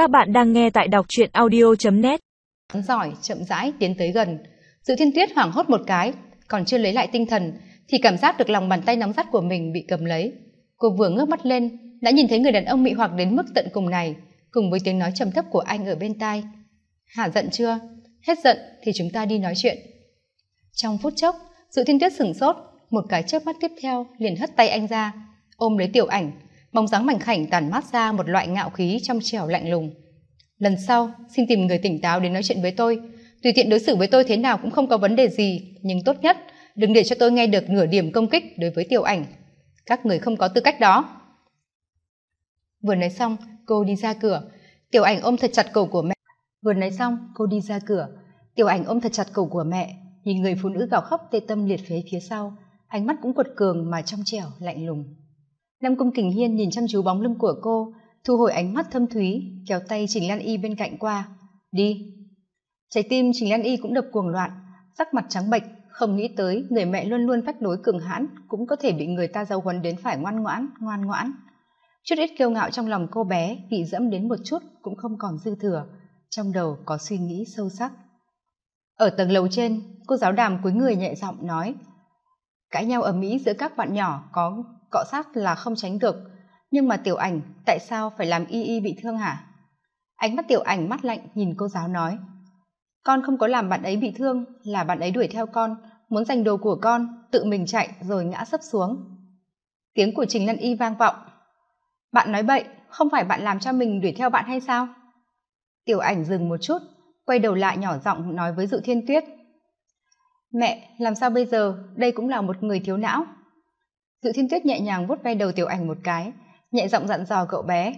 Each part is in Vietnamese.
Các bạn đang nghe tại đọc truyện audio.net Giỏi, chậm rãi, tiến tới gần. Dự thiên tuyết hoảng hốt một cái, còn chưa lấy lại tinh thần, thì cảm giác được lòng bàn tay nóng rát của mình bị cầm lấy. Cô vừa ngước mắt lên, đã nhìn thấy người đàn ông mị hoặc đến mức tận cùng này, cùng với tiếng nói trầm thấp của anh ở bên tai. Hả giận chưa? Hết giận thì chúng ta đi nói chuyện. Trong phút chốc, dự thiên tuyết sửng sốt, một cái chớp mắt tiếp theo liền hất tay anh ra, ôm lấy tiểu ảnh, bóng dáng mảnh khảnh tàn mát ra một loại ngạo khí trong trẻo lạnh lùng. Lần sau, xin tìm người tỉnh táo đến nói chuyện với tôi. Tùy tiện đối xử với tôi thế nào cũng không có vấn đề gì, nhưng tốt nhất, đừng để cho tôi nghe được nửa điểm công kích đối với tiểu ảnh. Các người không có tư cách đó. Vừa nói xong, cô đi ra cửa. Tiểu ảnh ôm thật chặt cổ của mẹ. Vừa nói xong, cô đi ra cửa. Tiểu ảnh ôm thật chặt cổ của mẹ. Nhìn người phụ nữ gào khóc tê tâm liệt phế phía sau. Ánh mắt cũng quật cường mà trong trẻo lạnh lùng nam cung kình hiên nhìn chăm chú bóng lưng của cô, thu hồi ánh mắt thâm thúy, kéo tay trình lan y bên cạnh qua. Đi. Trái tim trình lan y cũng đập cuồng loạn, sắc mặt trắng bệch, không nghĩ tới người mẹ luôn luôn phách đối cường hãn cũng có thể bị người ta giáo huấn đến phải ngoan ngoãn ngoan ngoãn. Chút ít kiêu ngạo trong lòng cô bé bị dẫm đến một chút cũng không còn dư thừa, trong đầu có suy nghĩ sâu sắc. Ở tầng lầu trên, cô giáo đàm cuối người nhẹ giọng nói, cãi nhau ở mỹ giữa các bạn nhỏ có cọ sát là không tránh được. Nhưng mà tiểu ảnh, tại sao phải làm y y bị thương hả? Ánh mắt tiểu ảnh mắt lạnh nhìn cô giáo nói. Con không có làm bạn ấy bị thương, là bạn ấy đuổi theo con, muốn giành đồ của con, tự mình chạy rồi ngã sấp xuống. Tiếng của trình lân y vang vọng. Bạn nói bậy, không phải bạn làm cho mình đuổi theo bạn hay sao? Tiểu ảnh dừng một chút, quay đầu lại nhỏ giọng nói với dự thiên tuyết. Mẹ, làm sao bây giờ? Đây cũng là một người thiếu não dự thiên tuyết nhẹ nhàng vuốt ve đầu tiểu ảnh một cái, nhẹ giọng dặn dò cậu bé,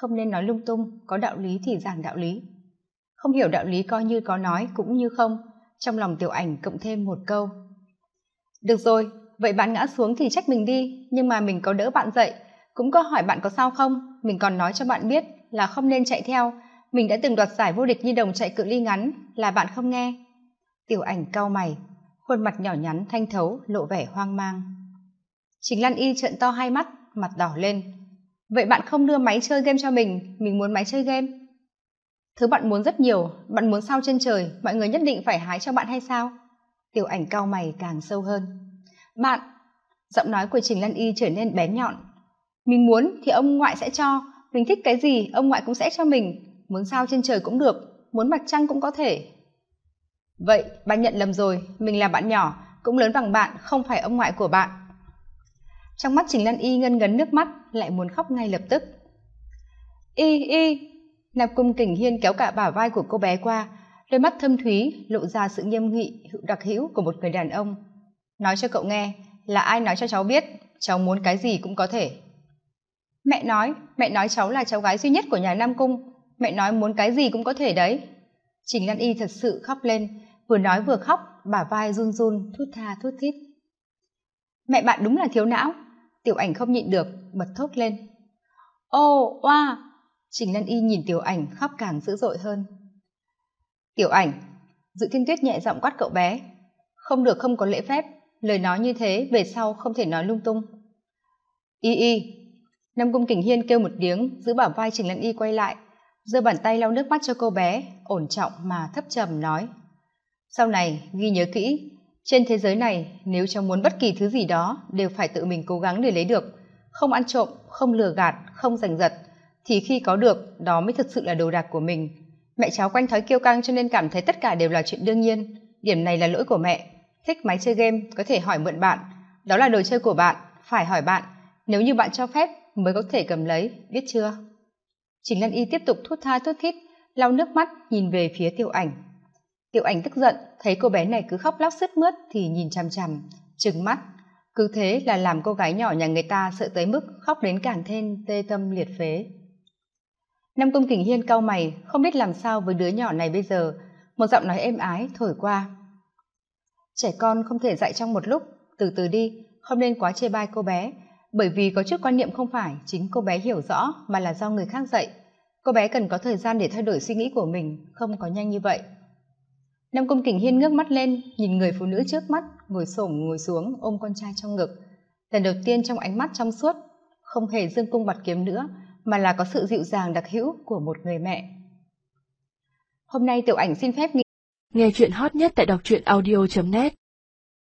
không nên nói lung tung, có đạo lý thì giảng đạo lý. Không hiểu đạo lý coi như có nói cũng như không, trong lòng tiểu ảnh cộng thêm một câu. Được rồi, vậy bạn ngã xuống thì trách mình đi, nhưng mà mình có đỡ bạn dậy. Cũng có hỏi bạn có sao không? Mình còn nói cho bạn biết là không nên chạy theo. Mình đã từng đoạt giải vô địch như đồng chạy cự ly ngắn, là bạn không nghe. Tiểu ảnh cau mày, khuôn mặt nhỏ nhắn thanh thấu, lộ vẻ hoang mang chính lan y trợn to hai mắt, mặt đỏ lên. Vậy bạn không đưa máy chơi game cho mình mình muốn máy chơi game? Thứ bạn muốn rất nhiều, bạn muốn sao trên trời, mọi người nhất định phải hái cho bạn hay sao? Tiểu ảnh cao mày càng sâu hơn. Bạn, giọng nói của trình lan y trở nên bén nhọn. Mình muốn thì ông ngoại sẽ cho, mình thích cái gì ông ngoại cũng sẽ cho mình. Muốn sao trên trời cũng được, muốn mặt trăng cũng có thể. Vậy bạn nhận lầm rồi, mình là bạn nhỏ, cũng lớn bằng bạn, không phải ông ngoại của bạn trong mắt trình lan y ngân ngấn nước mắt, lại muốn khóc ngay lập tức. Y y! Nạp cung kình hiên kéo cả bả vai của cô bé qua, đôi mắt thâm thúy lộ ra sự nghiêm nghị, hữu đặc hữu của một người đàn ông. Nói cho cậu nghe, là ai nói cho cháu biết, cháu muốn cái gì cũng có thể. Mẹ nói mẹ nói cháu là cháu gái duy nhất của nhà nam cung, mẹ nói muốn cái gì cũng có thể đấy. Trình lan y thật sự khóc lên, vừa nói vừa khóc, bả vai run run, thút tha thút thít. Mẹ bạn đúng là thiếu não tiểu ảnh không nhịn được, bật thốt lên. Ô oa! Trình lân y nhìn tiểu ảnh khóc càng dữ dội hơn. Tiểu ảnh, dự thiên tuyết nhẹ giọng quát cậu bé. Không được, không có lễ phép. Lời nói như thế, về sau không thể nói lung tung. Y y. Nam cung kình hiên kêu một tiếng, giữ bảo vai trình lân y quay lại, giơ bàn tay lau nước mắt cho cô bé, ổn trọng mà thấp trầm nói. Sau này, ghi nhớ kỹ trên thế giới này, nếu cháu muốn bất kỳ thứ gì đó, đều phải tự mình cố gắng để lấy được. Không ăn trộm, không lừa gạt, không giành giật. Thì khi có được, đó mới thực sự là đồ đạc của mình. Mẹ cháu quanh thói kiêu căng cho nên cảm thấy tất cả đều là chuyện đương nhiên. Điểm này là lỗi của mẹ. Thích máy chơi game, có thể hỏi mượn bạn. Đó là đồ chơi của bạn, phải hỏi bạn. Nếu như bạn cho phép, mới có thể cầm lấy, biết chưa? Trình lan y tiếp tục thút tha thút thít, lau nước mắt, nhìn về phía tiểu ảnh tiểu ảnh tức giận, thấy cô bé này cứ khóc lóc sứt mướt thì nhìn chằm chằm, trừng mắt. Cứ thế là làm cô gái nhỏ nhà người ta sợ tới mức khóc đến càng thêm tê tâm liệt phế. Nam cung kình hiên cau mày, không biết làm sao với đứa nhỏ này bây giờ. Một giọng nói êm ái thổi qua. Trẻ con không thể dạy trong một lúc, từ từ đi, không nên quá chê bai cô bé. Bởi vì có chút quan niệm không phải, chính cô bé hiểu rõ mà là do người khác dạy. Cô bé cần có thời gian để thay đổi suy nghĩ của mình, không có nhanh như vậy nam cung kình hiên ngước mắt lên, nhìn người phụ nữ trước mắt, ngồi xổm ngồi xuống, ôm con trai trong ngực. Lần đầu tiên trong ánh mắt trong suốt, không hề dương cung bạt kiếm nữa, mà là có sự dịu dàng đặc hữu của một người mẹ. Hôm nay tiểu ảnh xin phép nghe chuyện hot nhất tại đọc truyện audio net.